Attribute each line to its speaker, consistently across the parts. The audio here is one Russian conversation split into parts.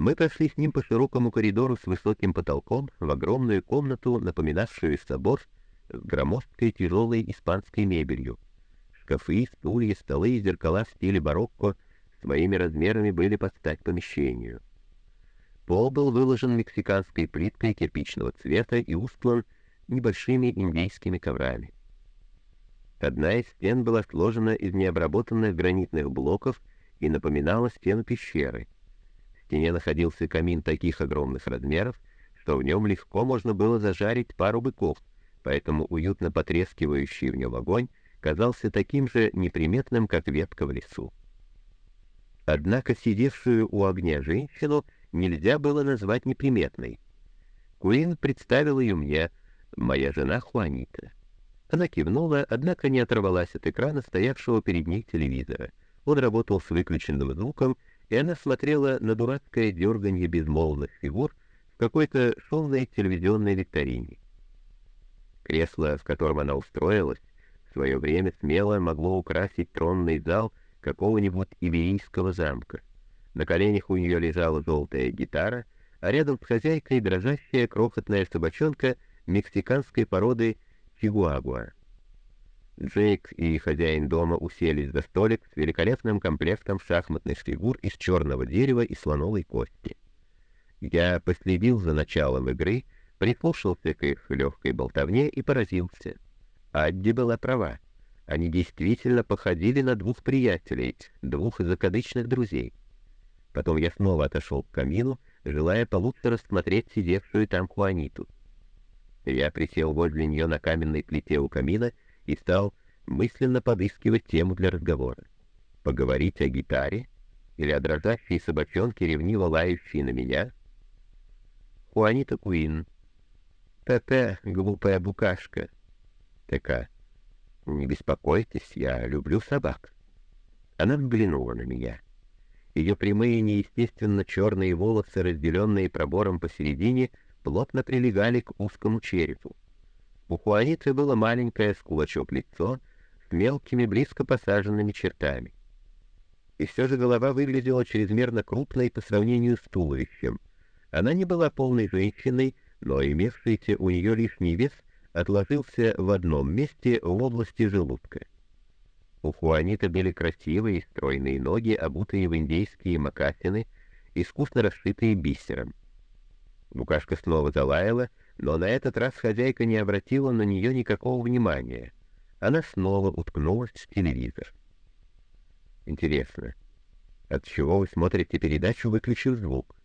Speaker 1: Мы пошли с ним по широкому коридору с высоким потолком в огромную комнату, напоминавшую собор с громоздкой тяжелой испанской мебелью. Шкафы, стулья, столы и зеркала в стиле барокко своими размерами были под стать помещению. Пол был выложен мексиканской плиткой кирпичного цвета и устлан небольшими индийскими коврами. Одна из стен была сложена из необработанных гранитных блоков и напоминала стену пещеры. Стене находился камин таких огромных размеров, что в нем легко можно было зажарить пару быков, поэтому уютно потрескивающий в нем огонь казался таким же неприметным, как ветка в лесу. Однако сидевшую у огня женщину нельзя было назвать неприметной. Куин представил ее мне, моя жена Хуанита. Она кивнула, однако не оторвалась от экрана, стоявшего перед ней телевизора. Он работал с выключенным звуком, и она смотрела на дурацкое дерганье безмолвных фигур в какой-то шумной телевизионной викторине. Кресло, в котором она устроилась, в свое время смело могло украсить тронный зал какого-нибудь иберийского замка. На коленях у нее лежала желтая гитара, а рядом с хозяйкой дрожащая крохотная собачонка мексиканской породы Чигуагуа. Джейк и хозяин дома уселись за столик с великолепным комплектом шахматных фигур из черного дерева и слоновой кости. Я последил за началом игры, прислушался к их легкой болтовне и поразился. Адди была права. Они действительно походили на двух приятелей, двух закадычных друзей. Потом я снова отошел к камину, желая получше рассмотреть сидевшую там Хуаниту. Я присел возле нее на каменной плите у камина и стал мысленно подыскивать тему для разговора. Поговорить о гитаре или о дрожащей собачонке, ревниво лающей на меня? Хуанита Куин. Пепе, глупая букашка. ТК. Не беспокойтесь, я люблю собак. Она взглянула на меня. Ее прямые, неестественно черные волосы, разделенные пробором посередине, плотно прилегали к узкому черепу. У Хуаниты было маленькое с кулачок лицо с мелкими, близко посаженными чертами. И все же голова выглядела чрезмерно крупной по сравнению с туловищем. Она не была полной женщиной, но имевшийся у нее лишний вес отложился в одном месте в области желудка. У Хуаниты были красивые стройные ноги, обутые в индейские мокасины, искусно расшитые бисером. Букашка снова залаяла, но на этот раз хозяйка не обратила на нее никакого внимания. Она снова уткнулась в телевизор. Интересно, от чего вы смотрите передачу, выключив звук?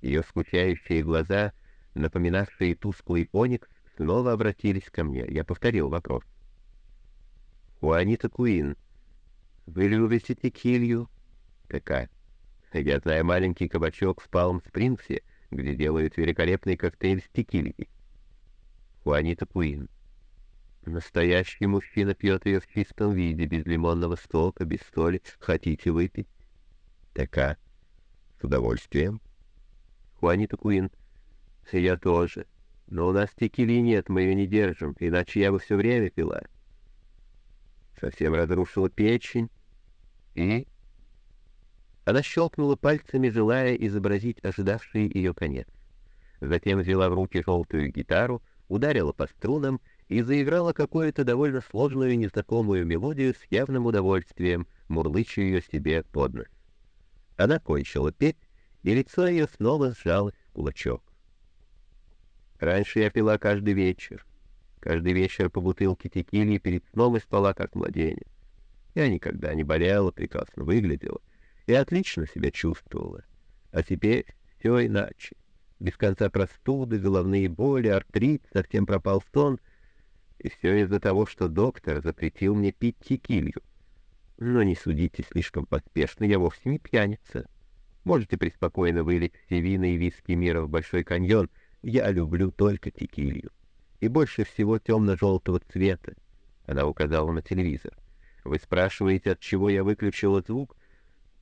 Speaker 1: Ее скучающие глаза, напоминавшие тусклый оникс, снова обратились ко мне. Я повторил вопрос. «Хуанита Куин, вы любите текилью?» «Какая?» «Я знаю маленький кабачок в Палм-Спрингсе, где делают великолепный коктейль с текильей. Хуанита Куин. Настоящий мужчина пьет ее в чистом виде, без лимонного сока, без соли. Хотите выпить? Така. С удовольствием. Хуанита Куин. Я тоже. Но у нас текили нет, мы ее не держим, иначе я бы все время пила. Совсем разрушила печень. И она щелкнула пальцами, желая изобразить ожидавший ее конец. Затем взяла в руки желтую гитару, ударила по струнам и заиграла какую-то довольно сложную и незнакомую мелодию с явным удовольствием, мурлыча ее себе под нос. Она кончила петь, и лицо ее снова сжалось в кулачок. Раньше я пила каждый вечер. Каждый вечер по бутылке текили перед сном и спала, как младенец. Я никогда не болела, прекрасно выглядела и отлично себя чувствовала. А теперь все иначе. Без конца простуды, головные боли, артрит, совсем пропал сон. И все из-за того, что доктор запретил мне пить текилью. Но не судите слишком поспешно, я вовсе не пьяница. Можете преспокойно вылить все вина и виски мира в Большой каньон. Я люблю только текилью. И больше всего темно-желтого цвета. Она указала на телевизор. Вы спрашиваете, от чего я выключила звук?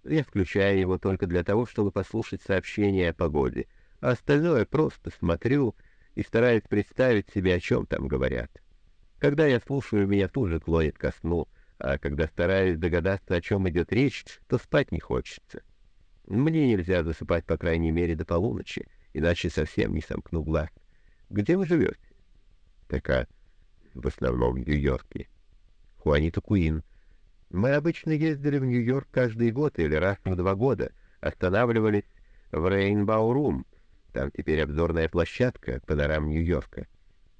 Speaker 1: Я включаю его только для того, чтобы послушать сообщения о погоде, а остальное просто смотрю и стараюсь представить себе, о чем там говорят. Когда я слушаю, меня тут же клонит ко сну, а когда стараюсь догадаться, о чем идет речь, то спать не хочется. Мне нельзя засыпать, по крайней мере, до полуночи, иначе совсем не сомкну глаз. Где вы живете? Такая, в основном в Нью-Йорке. Хуанита Куин. Мы обычно ездили в Нью-Йорк каждый год или раз в два года. Останавливались в Рейнбау-Рум. Там теперь обзорная площадка панорам Нью-Йорка.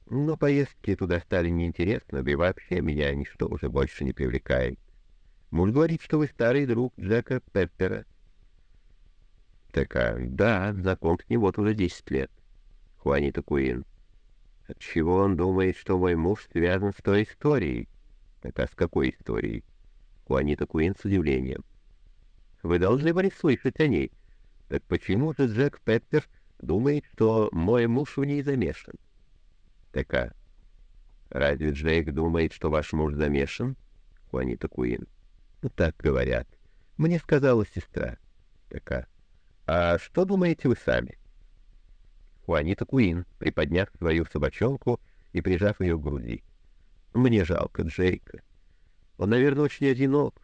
Speaker 1: Но поездки туда стали неинтересны, да и вообще меня ничто уже больше не привлекает. Муж говорит, что вы старый друг Джека Пеппера. Такая, да, знаком с ним вот уже десять лет. Хуанита Куин. Отчего он думает, что мой муж связан с той историей? Это с какой историей? Хуанита Куин с удивлением. Вы должны были слышать о ней. Так почему же Джек Пеппер думает, что мой муж в ней замешан? Такая. Разве Джейк думает, что ваш муж замешан? Хуанита Куин. Ну, так говорят. Мне сказала сестра. Такая. А что думаете вы сами? Хуанита Куин, приподняв свою собачонку и прижав ее к груди. Мне жалко Джейка. Он, наверное, очень одинок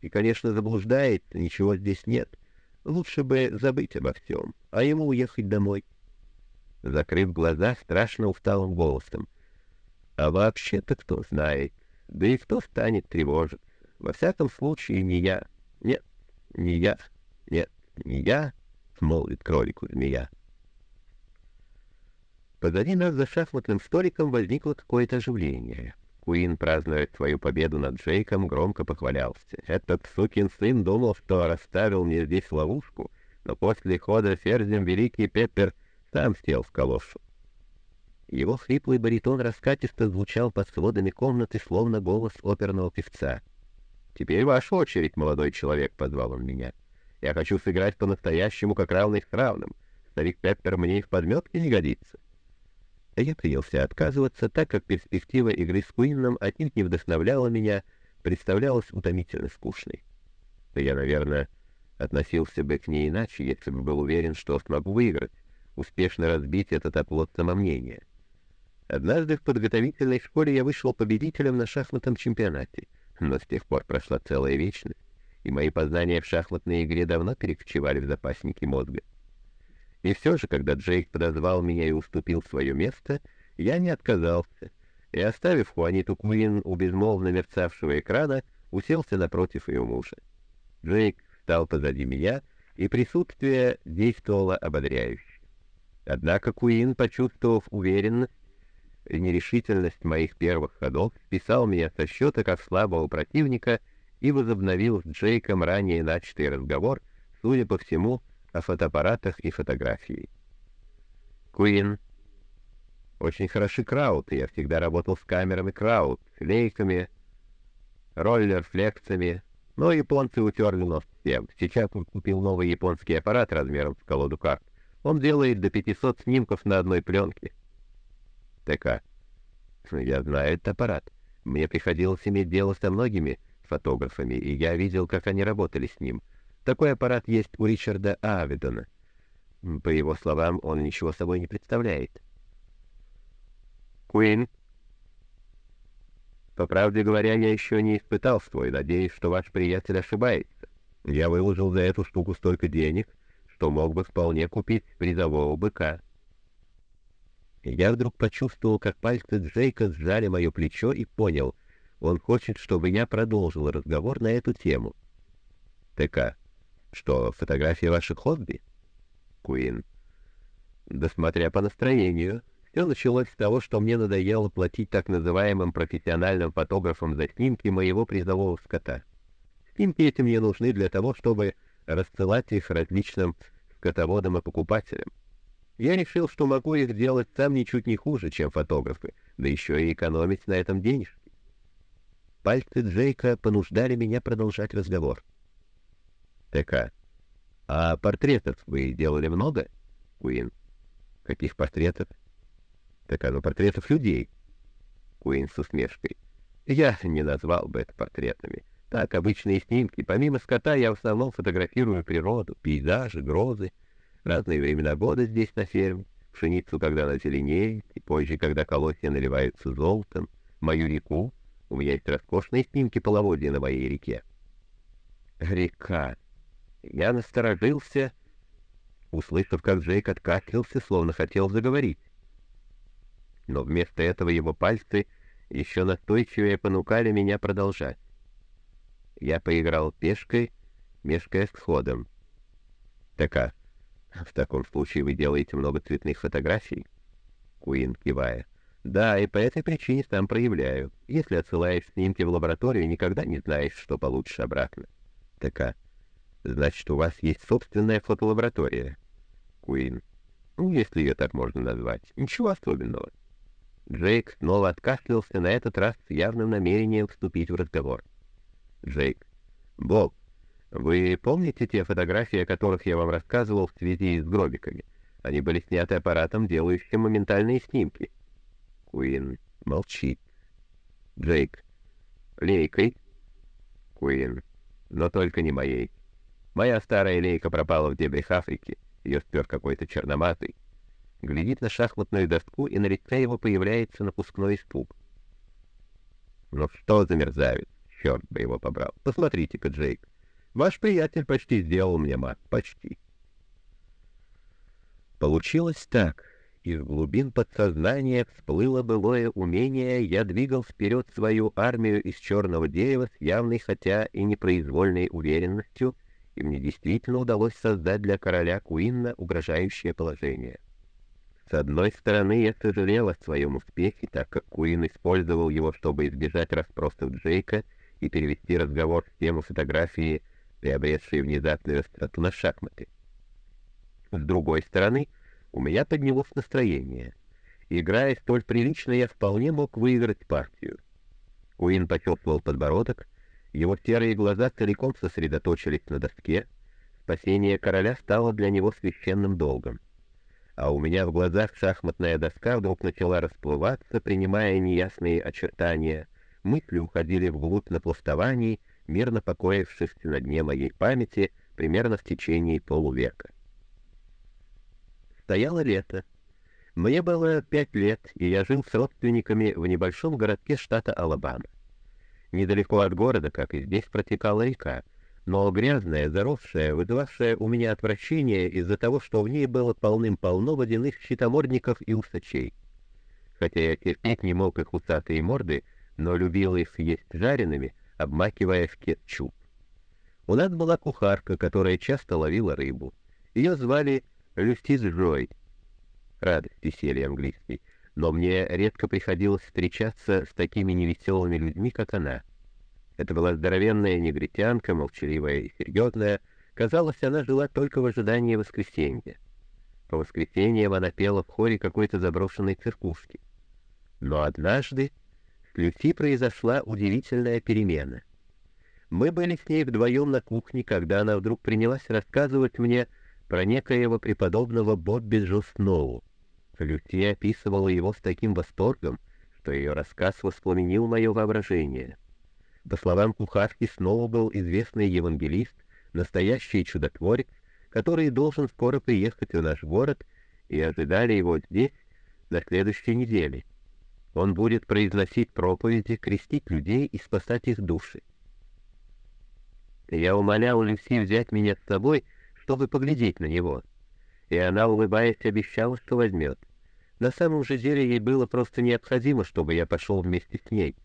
Speaker 1: и, конечно, заблуждает, ничего здесь нет. Лучше бы забыть обо всем, а ему уехать домой. Закрыв глаза, страшно усталым голосом. А вообще-то кто знает, да и кто станет тревожиться. Во всяком случае, не я. Нет, не я. Нет, не я, молвит кролику змея. Позади нас за шахматным столиком возникло какое-то оживление. Куин, празднуя свою победу над Джейком, громко похвалялся. «Этот сукин сын думал, что расставил мне здесь ловушку, но после хода ферзем великий Пеппер сам сел в калошу». Его хриплый баритон раскатисто звучал под сводами комнаты, словно голос оперного певца. «Теперь ваша очередь, молодой человек», — позвал он меня. «Я хочу сыграть по-настоящему, как равный с равным. Старик Пеппер мне и в подметке не годится». Я принялся отказываться, так как перспектива игры с Куинном отнюдь не вдохновляла меня, представлялась утомительно скучной. Я, наверное, относился бы к ней иначе, если бы был уверен, что смогу выиграть, успешно разбить этот оплот самомнения. Однажды в подготовительной школе я вышел победителем на шахматном чемпионате, но с тех пор прошла целая вечность, и мои познания в шахматной игре давно перекочевали в запасники мозга. И все же, когда Джейк подозвал меня и уступил свое место, я не отказался, и, оставив Хуаниту Куин у безмолвно мерцавшего экрана, уселся напротив ее мужа. Джейк встал позади меня, и присутствие действовало ободряюще. Однако Куин, почувствовав уверенность и нерешительность моих первых ходов, списал меня со счета как слабого противника и возобновил с Джейком ранее начатый разговор, судя по всему, о фотоаппаратах и фотографии. Куин. Очень хороши краут, я всегда работал с камерами краут, лейками, роллер-флексами, но японцы утерли нос всем. Сейчас он купил новый японский аппарат размером с колоду карт. Он делает до 500 снимков на одной пленке. ТК. Я знаю этот аппарат. Мне приходилось иметь дело со многими фотографами, и я видел, как они работали с ним. Такой аппарат есть у Ричарда Авидона. По его словам, он ничего собой не представляет. Куин. По правде говоря, я еще не испытал свой, надеюсь, что ваш приятель ошибается. Я выложил за эту штуку столько денег, что мог бы вполне купить призового быка. Я вдруг почувствовал, как пальцы Джейка сжали мое плечо и понял, он хочет, чтобы я продолжил разговор на эту тему. ТК. Что, фотография ваших хобби? Куин. Да смотря по настроению. Все началось с того, что мне надоело платить так называемым профессиональным фотографам за снимки моего призового скота. Снимки эти мне нужны для того, чтобы рассылать их различным скотоводам и покупателям. Я решил, что могу их делать сам ничуть не хуже, чем фотографы, да еще и экономить на этом денежки. Пальцы Джейка понуждали меня продолжать разговор. ТК. А портретов вы делали много? Куин. Каких портретов? ТК, ну портретов людей. Куин с усмешкой. Я не назвал бы это портретами. Так, обычные снимки. Помимо скота я в основном фотографирую природу, пейзажи, грозы, разные времена года здесь на ферме, пшеницу, когда она зеленеет, и позже, когда колосья наливаются золотом, мою реку. У меня есть роскошные снимки половодья на моей реке. Река. Я насторожился, услышав, как Джейк откашлялся, словно хотел заговорить. Но вместо этого его пальцы еще настойчивее понукали меня продолжать. Я поиграл пешкой, мешкая с ходом. Така, в таком случае вы делаете много цветных фотографий? Куин, кивая. Да, и по этой причине сам проявляю. Если отсылаешь снимки в лабораторию, никогда не знаешь, что получишь обратно. Така. Значит, у вас есть собственная фотолаборатория. Куин. Ну, если ее так можно назвать. Ничего особенного. Джейк снова откашлялся, на этот раз с явным намерением вступить в разговор. Джейк. Боб, вы помните те фотографии, о которых я вам рассказывал в связи с гробиками? Они были сняты аппаратом, делающим моментальные снимки. Куин молчит. Джейк. Лейкой? Куин. Но только не моей. Моя старая лейка пропала в дебрях Африки. Ее спер какой-то черноматый. Глядит на шахматную доску, и на лице его появляется напускной испуг. Ну что за мерзавец? Черт бы его побрал. Посмотрите-ка, Джейк. Ваш приятель почти сделал мне мат. Почти. Получилось так. Из глубин подсознания всплыло былое умение, я двигал вперед свою армию из черного дерева с явной, хотя и непроизвольной уверенностью, и мне действительно удалось создать для короля Куинна угрожающее положение. С одной стороны, я сожалел о своем успехе, так как Куин использовал его, чтобы избежать расспросов Джейка и перевести разговор в тему фотографии, приобретшей внезапную остроту на шахматы. С другой стороны, у меня поднялось настроение. Играя столь прилично, я вполне мог выиграть партию. Куин почувствовал подбородок, его серые глаза целиком сосредоточились на доске. Спасение короля стало для него священным долгом. А у меня в глазах шахматная доска вдруг начала расплываться, принимая неясные очертания. Мысли уходили вглубь напластований, мирно покоившихся на дне моей памяти примерно в течение полувека. Стояло лето. Мне было пять лет, и я жил с родственниками в небольшом городке штата Алабама. Недалеко от города, как и здесь, протекала река, но грязная, заросшая, вызывавшая у меня отвращение из-за того, что в ней было полным-полно водяных щитомордников и усачей. Хотя я терпеть не мог их усатые морды, но любил их есть жареными, обмакивая в кетчуп. У нас была кухарка, которая часто ловила рыбу. Ее звали Люстиз Джой. Радость веселье английский. Но мне редко приходилось встречаться с такими невеселыми людьми, как она. Это была здоровенная негритянка, молчаливая и серьезная. Казалось, она жила только в ожидании воскресенья. По воскресеньям она пела в хоре какой-то заброшенной церквушки. Но однажды с Люси произошла удивительная перемена. Мы были с ней вдвоем на кухне, когда она вдруг принялась рассказывать мне про некоего преподобного Бобби Джо Сноу. Люси описывала его с таким восторгом, что ее рассказ воспламенил мое воображение. По словам кухарки, Сноу был известный евангелист, настоящий чудотворец, который должен скоро приехать в наш город, и ожидали его здесь на следующей неделе. Он будет произносить проповеди, крестить людей и спасать их души. Я умолял Люси взять меня с собой, чтобы поглядеть на него. И она, улыбаясь, обещала, что возьмет. На самом же деле ей было просто необходимо, чтобы я пошел вместе с ней.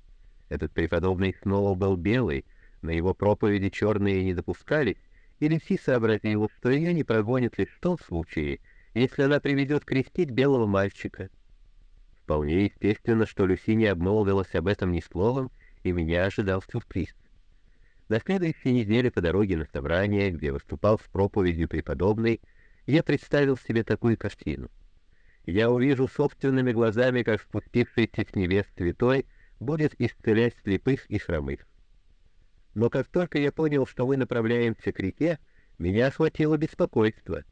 Speaker 1: Этот преподобный снова был белый, на его проповеди черные не допускались, и Люси сообразила, что ее не прогонят лишь в том случае, если она приведет крестить белого мальчика. Вполне естественно, что Люси не обмолвилась об этом ни словом, и меня ожидал сюрприз. На следующей неделе по дороге на собрание, где выступал с проповедью преподобный, я представил себе такую картину. Я увижу собственными глазами, как спустившийся с небес святой будет исцелять слепых и хромых. Но как только я понял, что мы направляемся к реке, меня охватило беспокойство.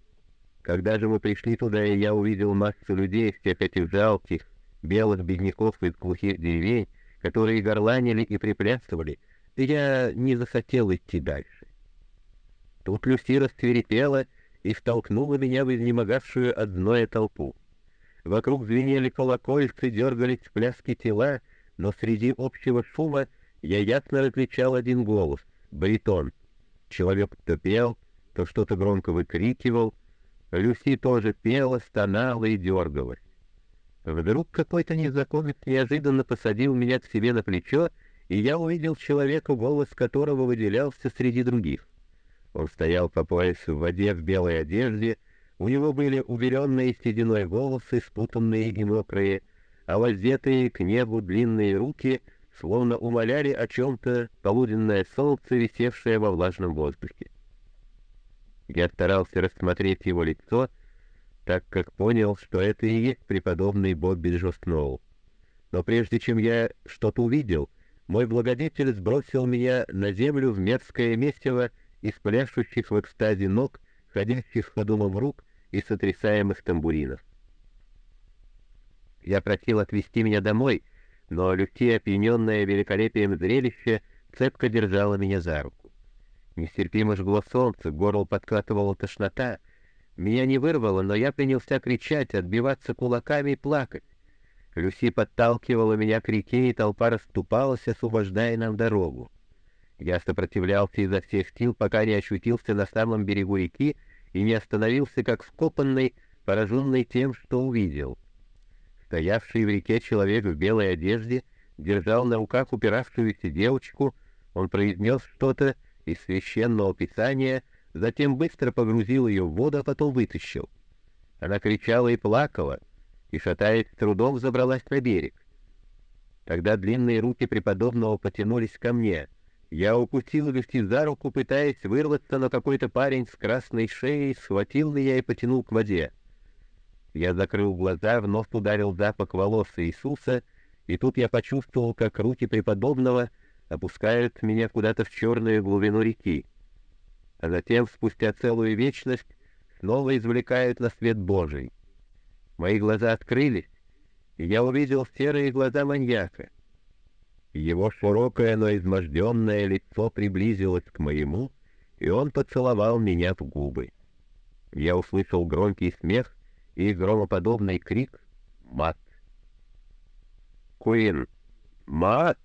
Speaker 1: Когда же мы пришли туда, и я увидел массу людей, всех этих жалких, белых бедняков из глухих деревень, которые горланили и приплясывали, я не захотел идти дальше. Тут Люси расцверепела и втолкнула меня в изнемогавшую от толпу. Вокруг звенели колокольцы, дергались пляски тела, но среди общего шума я ясно различал один голос — баритон. Человек то пел, то что-то громко выкрикивал. Люси тоже пела, стонала и дергалась. Вдруг какой-то незнакомец неожиданно посадил меня к себе на плечо, и я увидел человека, голос которого выделялся среди других. Он стоял по поясу в воде в белой одежде, у него были убеленные сединой волосы, спутанные и мокрые, а воздетые к небу длинные руки словно умоляли о чем-то полуденное солнце, висевшее во влажном воздухе. Я старался рассмотреть его лицо, так как понял, что это и есть преподобный Бобби Джо. Но прежде чем я что-то увидел, мой благодетель сбросил меня на землю в мерзкое месиво из пляшущих в экстазе ног, ходящих ходулом рук и сотрясаемых тамбуринов. Я просил отвезти меня домой, но Люси, опьяненная великолепием зрелища, цепко держала меня за руку. Нестерпимо жгло солнце, горло подкатывала тошнота. Меня не вырвало, но я принялся кричать, отбиваться кулаками и плакать. Люси подталкивала меня к реке, и толпа расступалась, освобождая нам дорогу. Я сопротивлялся изо всех сил, пока не ощутился на самом берегу реки и не остановился, как вкопанный, пораженный тем, что увидел. Стоявший в реке человек в белой одежде держал на руках упиравшуюся девочку, он произнес что-то, из священного писания, затем быстро погрузил ее в воду, а потом вытащил. Она кричала и плакала, и, шатаясь, трудом забралась на берег. Тогда длинные руки преподобного потянулись ко мне. Я укусил Люси за руку, пытаясь вырваться, но какой-то парень с красной шеей схватил меня и потянул к воде. Я закрыл глаза, вновь ударил запах волос Иисуса, и тут я почувствовал, как руки преподобного — опускают меня куда-то в черную глубину реки, а затем, спустя целую вечность, снова извлекают на свет Божий. Мои глаза открылись, и я увидел серые глаза маньяка. Его широкое, но изможденное лицо приблизилось к моему, и он поцеловал меня в губы. Я услышал громкий смех и громоподобный крик «Мат!» «Куин! Мат!»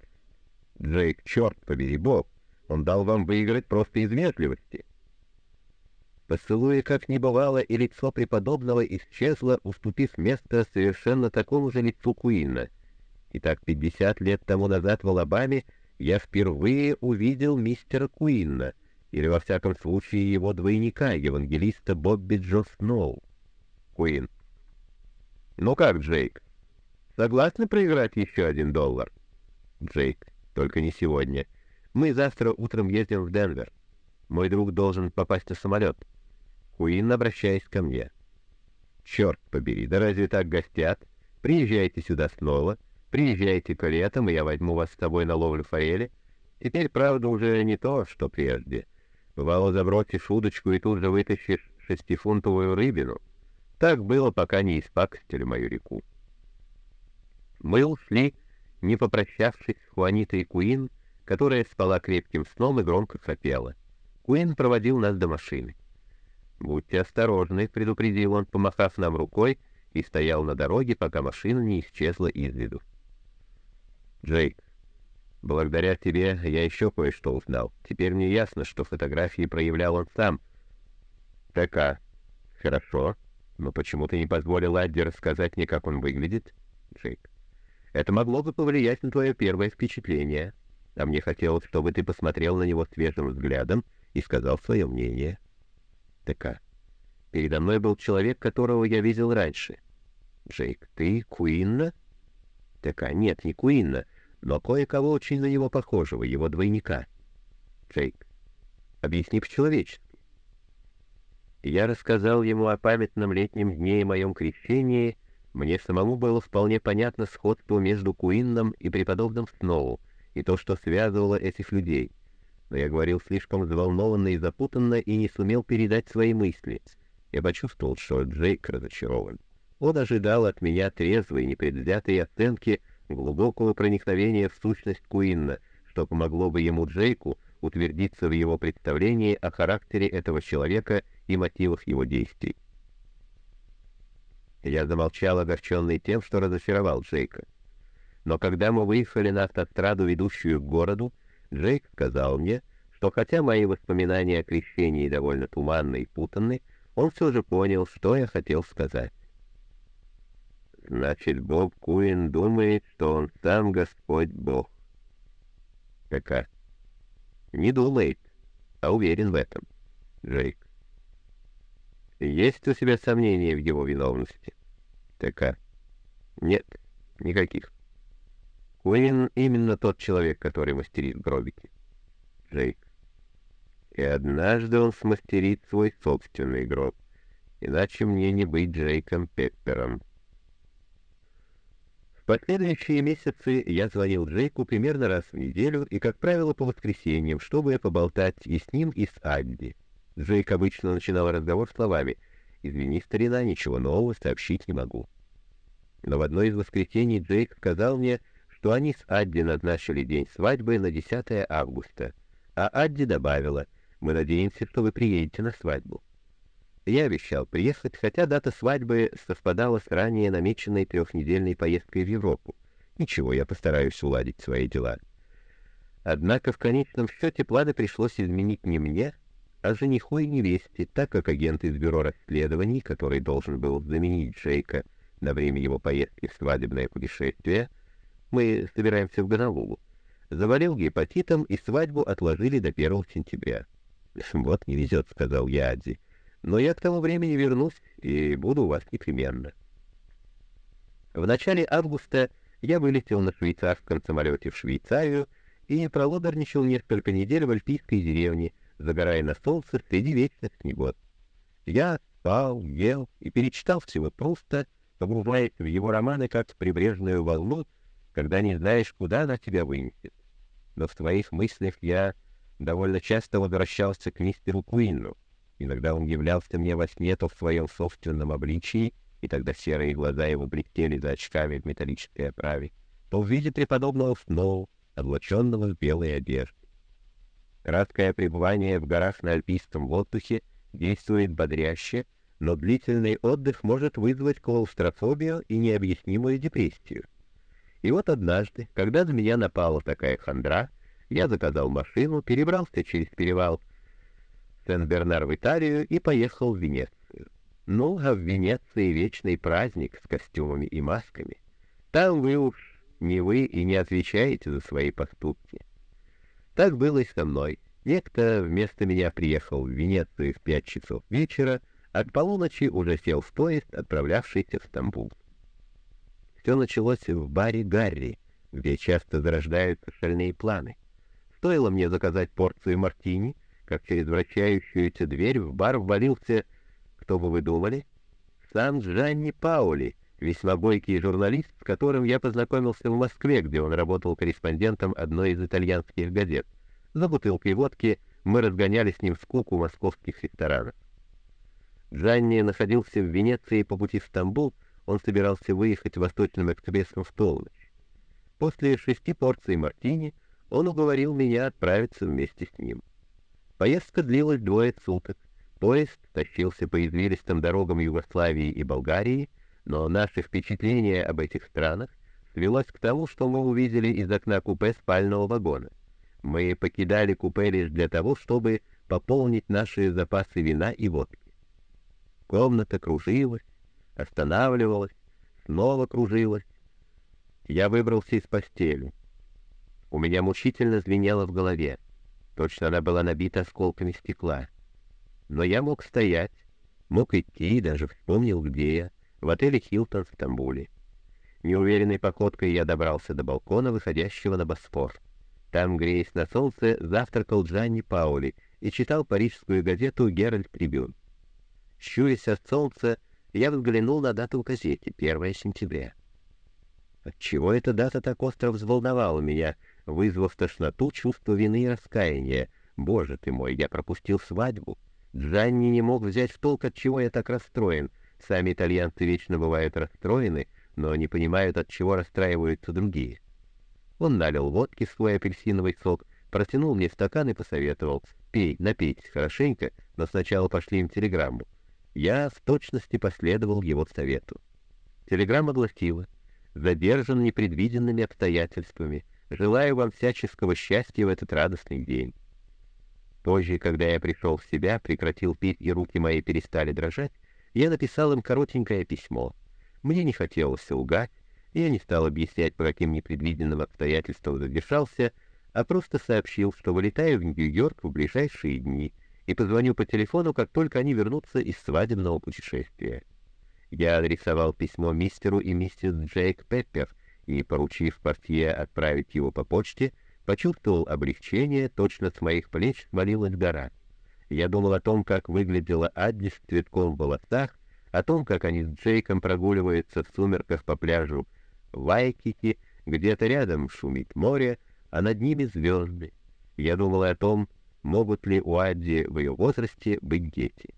Speaker 1: Джейк, черт побери, Боб, он дал вам выиграть просто из вежливости. Поцелуя как не бывало, и лицо преподобного исчезло, уступив место совершенно такому же лицу Куина. Итак, пятьдесят лет тому назад в Алабаме я впервые увидел мистера Куинна, или, во всяком случае, его двойника, евангелиста Бобби Джо Сноу. Куин. «Ну как, Джейк, согласны проиграть еще один доллар?» Джейк. Только не сегодня. Мы завтра утром едем в Денвер. Мой друг должен попасть на самолет. Куин, обращаясь ко мне. Черт побери, да разве так гостят? Приезжайте сюда снова, приезжайте к летом, и я возьму вас с собой на ловлю форели. Теперь, правда, уже не то, что прежде. Бывало, забросишь удочку и тут же вытащишь шестифунтовую рыбину. Так было, пока не испакостили мою реку. Мы ушли не попрощавшись с Хуанитой Куин, которая спала крепким сном и громко храпела. Куин проводил нас до машины. «Будьте осторожны», — предупредил он, помахав нам рукой, и стоял на дороге, пока машина не исчезла из виду. «Джейк, благодаря тебе я еще кое-что узнал. Теперь мне ясно, что фотографии проявлял он сам». «ТК. Хорошо. Но почему ты не позволил Адди рассказать мне, как он выглядит?» «Джейк. Это могло бы повлиять на твое первое впечатление, а мне хотелось, чтобы ты посмотрел на него свежим взглядом и сказал свое мнение. ТК. Передо мной был человек, которого я видел раньше. Джейк, ты Куинна? ТК. Нет, не Куинна, но кое-кого очень на него похожего, его двойника. Джейк. Объясни по-человечески. Я рассказал ему о памятном летнем дне и моем крещении — мне самому было вполне понятно сходство между Куинном и преподобным Сноу, и то, что связывало этих людей. Но я говорил слишком взволнованно и запутанно и не сумел передать свои мысли. Я почувствовал, что Джейк разочарован. Он ожидал от меня трезвой, непредвзятой оценки глубокого проникновения в сущность Куинна, что помогло бы ему, Джейку, утвердиться в его представлении о характере этого человека и мотивах его действий. Я замолчал, огорченный тем, что разочаровал Джейка. Но когда мы выехали на автостраду, ведущую к городу, Джейк сказал мне, что хотя мои воспоминания о крещении довольно туманны и путанны, он все же понял, что я хотел сказать. Значит, Боб Куин думает, что он сам Господь Бог. Кака? Не думает, а уверен в этом. Джейк. Есть у тебя сомнения в его виновности? Така. Нет, никаких. Куин именно тот человек, который мастерит гробики. Джейк. И однажды он смастерит свой собственный гроб. Иначе мне не быть Джейком Пеппером. Последующие месяцы я звонил Джейку примерно раз в неделю и, как правило, по воскресеньям, чтобы поболтать и с ним, и с Адди. Джейк обычно начинал разговор словами «Извини, старина, ничего нового сообщить не могу». Но в одно из воскресений Джейк сказал мне, что они с Адди назначили день свадьбы на 10 августа, а Адди добавила «Мы надеемся, что вы приедете на свадьбу». Я обещал приехать, хотя дата свадьбы совпадала с ранее намеченной трехнедельной поездкой в Европу. Ничего, я постараюсь уладить свои дела. Однако в конечном счете планы пришлось изменить не мне, а жениху и невесте, так как агент из бюро расследований, который должен был заменить Джейка на время его поездки в свадебное путешествие, мы собираемся в Гонолулу, заболел гепатитом и свадьбу отложили до 1 сентября. «Вот не везет», — сказал я Адзи, — «но я к тому времени вернусь и буду у вас непременно». В начале августа я вылетел на швейцарском самолете в Швейцарию и пролодорничал несколько недель в альпийской деревне, загорая на солнце среди вечных снегов. Я спал, ел и перечитал всего просто, погружаясь в его романы как прибрежную волну, когда не знаешь, куда она тебя вынесет. Но в твоих мыслях я довольно часто возвращался к мистеру Куинну. Иногда он являлся мне во сне то в своем собственном обличии, и тогда серые глаза его блестели за очками в металлической оправе, то в виде преподобного Сноу, облаченного в белые одежды. Краткое пребывание в горах на альпийском воздухе действует бодряще, но длительный отдых может вызвать клаустрофобию и необъяснимую депрессию. И вот однажды, когда на меня напала такая хандра, я заказал машину, перебрался через перевал Сен-Бернар в Италию и поехал в Венецию. Ну, а в Венеции вечный праздник с костюмами и масками. Там вы уж не вы и не отвечаете за свои поступки. Так было и со мной. Некто вместо меня приехал в Венецию в пять часов вечера, а к полуночи уже сел в поезд, отправлявшийся в Стамбул. Все началось в баре «Гарри», где часто зарождаются шальные планы. Стоило мне заказать порцию мартини, как через вращающуюся дверь в бар ввалился, кто бы вы думали, сам Джанни Паули, весьма бойкий журналист, с которым я познакомился в Москве, где он работал корреспондентом одной из итальянских газет. За бутылкой водки мы разгоняли с ним скуку московских ресторанов. Джанни находился в Венеции по пути в Стамбул, он собирался выехать Восточным экспрессом в полночь. После шести порций мартини он уговорил меня отправиться вместе с ним. Поездка длилась двое суток. Поезд тащился по извилистым дорогам Югославии и Болгарии, но наше впечатление об этих странах свелось к тому, что мы увидели из окна купе спального вагона. Мы покидали купе лишь для того, чтобы пополнить наши запасы вина и водки. Комната кружилась, останавливалась, снова кружилась. Я выбрался из постели. У меня мучительно звенело в голове. Точно она была набита осколками стекла. Но я мог стоять, мог идти, даже вспомнил, где я в отеле «Хилтон» в Стамбуле. Неуверенной походкой я добрался до балкона, выходящего на Босфор. Там, греясь на солнце, завтракал Джанни Паули и читал парижскую газету «Геральт Трибюн». Щурясь от солнца, я взглянул на дату в газете, 1 сентября. Отчего эта дата так остро взволновала меня, вызвав тошноту, чувство вины и раскаяния? Боже ты мой, я пропустил свадьбу. Джанни не мог взять в толк, от чего я так расстроен — Сами итальянцы вечно бывают расстроены, но не понимают, от чего расстраиваются другие. Он налил водки в свой апельсиновый сок, протянул мне стакан и посоветовал «Пей, напейтесь хорошенько, но сначала пошли им телеграмму». Я в точности последовал его совету. Телеграмма гласила «Задержан непредвиденными обстоятельствами. Желаю вам всяческого счастья в этот радостный день». Позже, когда я пришел в себя, прекратил пить и руки мои перестали дрожать, я написал им коротенькое письмо. Мне не хотелось лгать, я не стал объяснять, по каким непредвиденным обстоятельствам задержался, а просто сообщил, что вылетаю в Нью-Йорк в ближайшие дни и позвоню по телефону, как только они вернутся из свадебного путешествия. Я адресовал письмо мистеру и миссис Джейк Пеппер и, поручив портье отправить его по почте, почувствовал облегчение, точно с моих плеч свалилась гора. Я думал о том, как выглядела Адди с цветком волосах, о том, как они с Джейком прогуливаются в сумерках по пляжу Вайкики, где-то рядом шумит море, а над ними звезды. Я думал о том, могут ли у Адди в ее возрасте быть дети.